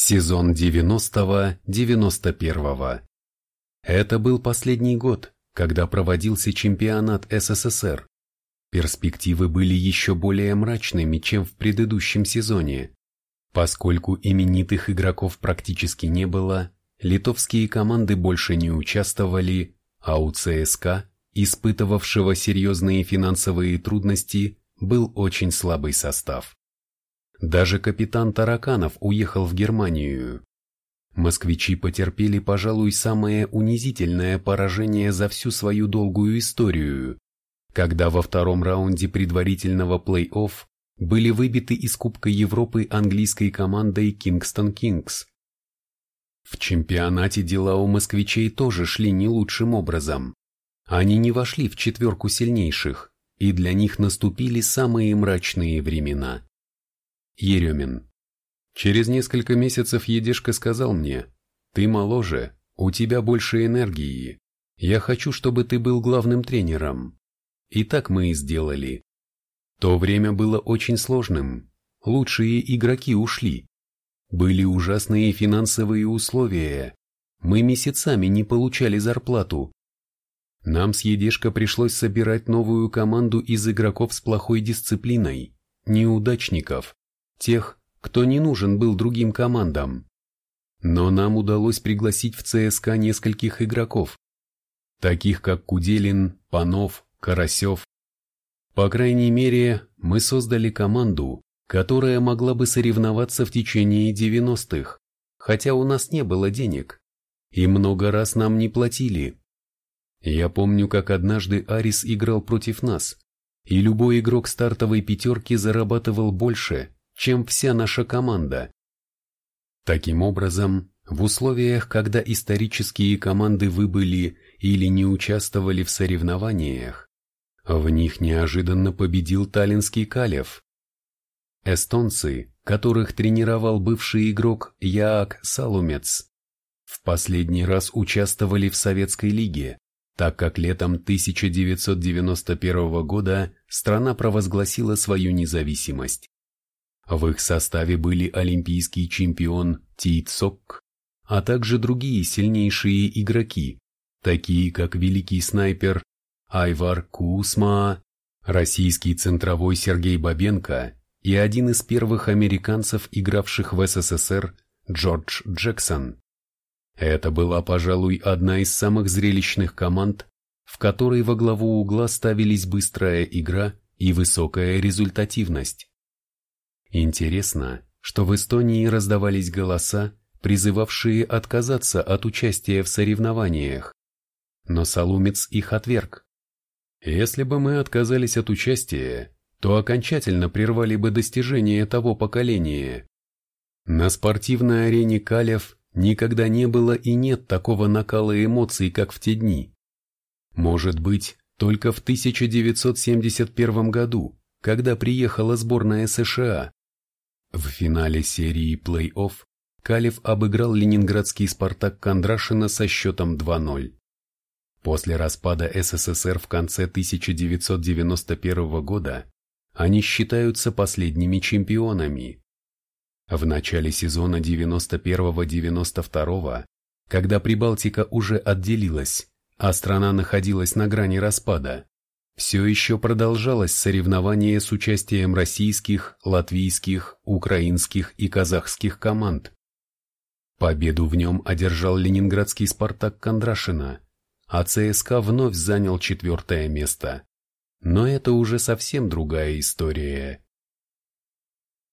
Сезон 90-91. Это был последний год, когда проводился чемпионат СССР. Перспективы были еще более мрачными, чем в предыдущем сезоне. Поскольку именитых игроков практически не было, литовские команды больше не участвовали, а у ЦСКА, испытывавшего серьезные финансовые трудности, был очень слабый состав. Даже капитан Тараканов уехал в Германию. Москвичи потерпели, пожалуй, самое унизительное поражение за всю свою долгую историю, когда во втором раунде предварительного плей-офф были выбиты из Кубка Европы английской командой Кингстон Кингс. В чемпионате дела у москвичей тоже шли не лучшим образом. Они не вошли в четверку сильнейших, и для них наступили самые мрачные времена. Еремин. Через несколько месяцев Едешка сказал мне, «Ты моложе, у тебя больше энергии. Я хочу, чтобы ты был главным тренером». И так мы и сделали. То время было очень сложным. Лучшие игроки ушли. Были ужасные финансовые условия. Мы месяцами не получали зарплату. Нам с Едешко пришлось собирать новую команду из игроков с плохой дисциплиной, неудачников, тех, кто не нужен был другим командам. Но нам удалось пригласить в ЦСКА нескольких игроков, таких как Куделин, Панов, Карасев. По крайней мере, мы создали команду, которая могла бы соревноваться в течение 90-х, хотя у нас не было денег, и много раз нам не платили. Я помню, как однажды Арис играл против нас, и любой игрок стартовой пятерки зарабатывал больше, чем вся наша команда. Таким образом, в условиях, когда исторические команды выбыли или не участвовали в соревнованиях, в них неожиданно победил таллинский Калев. Эстонцы, которых тренировал бывший игрок Яак Салумец, в последний раз участвовали в Советской лиге, так как летом 1991 года страна провозгласила свою независимость. В их составе были олимпийский чемпион Ти Цок, а также другие сильнейшие игроки, такие как великий снайпер Айвар Кусма, российский центровой Сергей Бабенко и один из первых американцев, игравших в СССР, Джордж Джексон. Это была, пожалуй, одна из самых зрелищных команд, в которой во главу угла ставились быстрая игра и высокая результативность. Интересно, что в Эстонии раздавались голоса, призывавшие отказаться от участия в соревнованиях. Но Салумец их отверг. Если бы мы отказались от участия, то окончательно прервали бы достижения того поколения. На спортивной арене Калев никогда не было и нет такого накала эмоций, как в те дни. Может быть, только в 1971 году, когда приехала сборная США, в финале серии плей-офф Калев обыграл ленинградский «Спартак» Кондрашина со счетом 2-0. После распада СССР в конце 1991 года они считаются последними чемпионами. В начале сезона 91-92, когда Прибалтика уже отделилась, а страна находилась на грани распада, все еще продолжалось соревнование с участием российских, латвийских, украинских и казахских команд. Победу в нем одержал ленинградский «Спартак» Кондрашина, а ЦСКА вновь занял четвертое место. Но это уже совсем другая история.